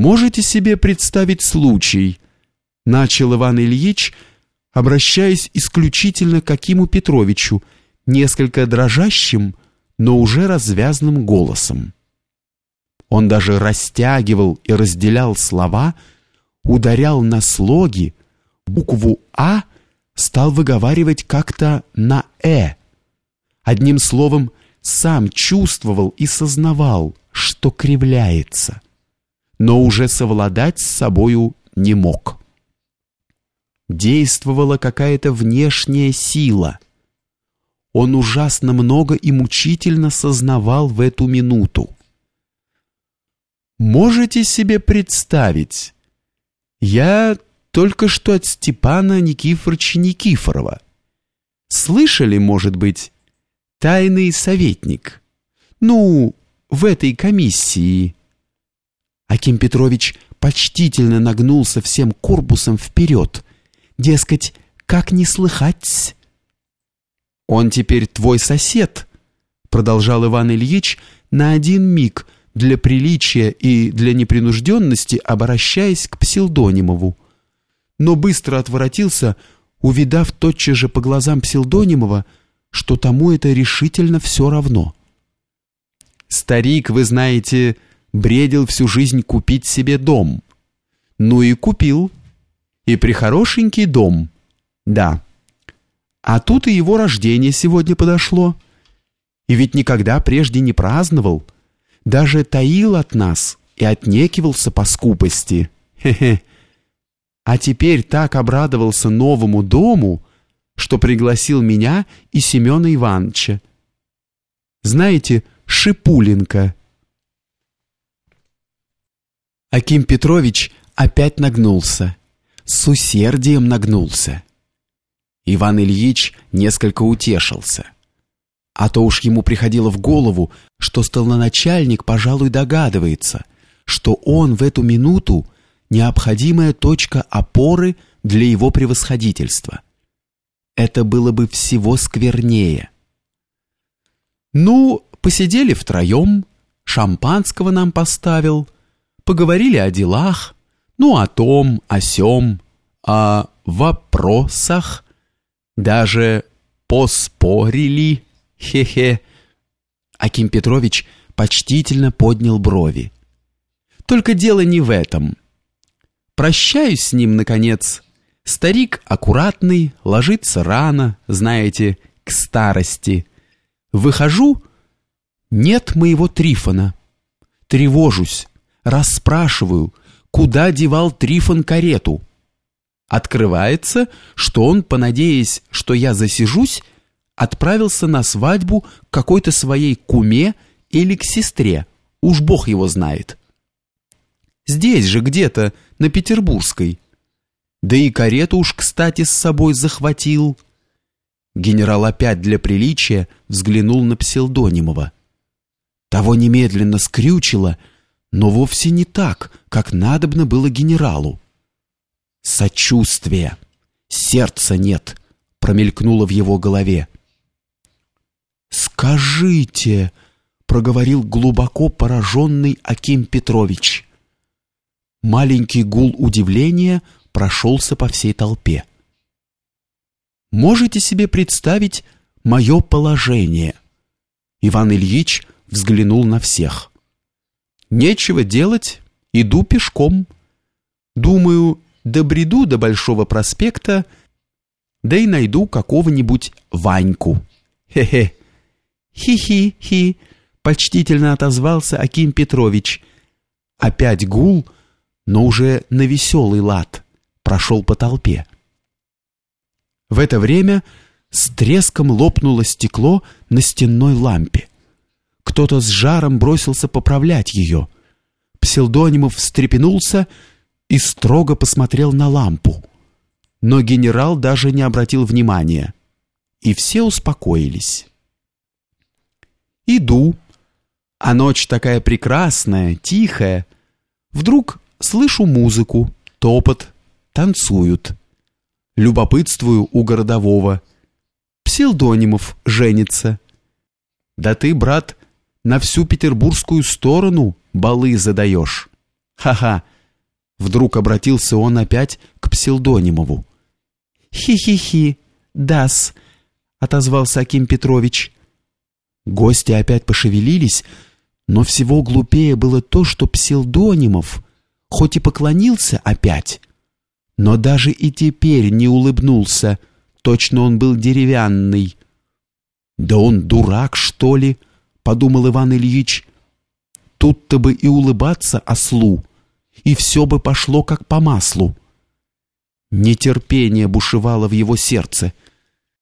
Можете себе представить случай, начал Иван Ильич, обращаясь исключительно к Акиму Петровичу, несколько дрожащим, но уже развязным голосом. Он даже растягивал и разделял слова, ударял на слоги, букву «А» стал выговаривать как-то на «э». Одним словом, сам чувствовал и сознавал, что кривляется, но уже совладать с собою не мог. Действовала какая-то внешняя сила. Он ужасно много и мучительно сознавал в эту минуту. Можете себе представить? Я только что от Степана Никифоровича Никифорова. Слышали, может быть, тайный советник? Ну, в этой комиссии. Аким Петрович почтительно нагнулся всем корпусом вперед. Дескать, как не слыхать? Он теперь твой сосед, продолжал Иван Ильич на один миг для приличия и для непринужденности обращаясь к Псилдонимову. Но быстро отворотился, увидав тотчас же по глазам Псилдонимова, что тому это решительно все равно. Старик, вы знаете, бредил всю жизнь купить себе дом. Ну и купил. И прихорошенький дом. Да. А тут и его рождение сегодня подошло. И ведь никогда прежде не праздновал. Даже таил от нас и отнекивался по скупости. Хе-хе. А теперь так обрадовался новому дому, что пригласил меня и Семена Ивановича. Знаете, Шипуленко. Аким Петрович опять нагнулся, с усердием нагнулся. Иван Ильич несколько утешился. А то уж ему приходило в голову, что столоначальник, пожалуй, догадывается, что он в эту минуту необходимая точка опоры для его превосходительства. Это было бы всего сквернее. Ну, посидели втроем, шампанского нам поставил, поговорили о делах, ну, о том, о сём, о вопросах, даже поспорили, хе-хе. Аким Петрович почтительно поднял брови. Только дело не в этом. Прощаюсь с ним, наконец. Старик аккуратный, ложится рано, знаете, к старости. Выхожу нет моего Трифона. Тревожусь, расспрашиваю, куда девал Трифон карету. Открывается, что он, понадеясь, что я засижусь, отправился на свадьбу к какой-то своей куме или к сестре, уж бог его знает. Здесь же где-то, на Петербургской. Да и карету уж, кстати, с собой захватил. Генерал опять для приличия взглянул на Пселдонимова. Того немедленно скрючило, но вовсе не так, как надобно было генералу. Сочувствие, сердца нет, промелькнуло в его голове. «Скажите», — проговорил глубоко пораженный Аким Петрович. Маленький гул удивления прошелся по всей толпе. «Можете себе представить мое положение?» Иван Ильич взглянул на всех. Нечего делать, иду пешком. Думаю, добреду до Большого проспекта, да и найду какого-нибудь Ваньку. Хе-хе. Хи-хи-хи, почтительно отозвался Аким Петрович. Опять гул, но уже на веселый лад, прошел по толпе. В это время с треском лопнуло стекло на стенной лампе. Кто-то с жаром бросился поправлять ее. Псилдонимов встрепенулся и строго посмотрел на лампу. Но генерал даже не обратил внимания. И все успокоились. Иду. А ночь такая прекрасная, тихая. Вдруг слышу музыку, топот, танцуют. Любопытствую у городового. Псилдонимов женится. Да ты, брат, на всю петербургскую сторону балы задаешь. Ха-ха! Вдруг обратился он опять к Псилдонимову. «Хи-хи-хи, дас!» — отозвался Аким Петрович. Гости опять пошевелились, но всего глупее было то, что Псилдонимов, хоть и поклонился опять, но даже и теперь не улыбнулся, точно он был деревянный. «Да он дурак, что ли?» — подумал Иван Ильич. «Тут-то бы и улыбаться ослу, и все бы пошло как по маслу». Нетерпение бушевало в его сердце —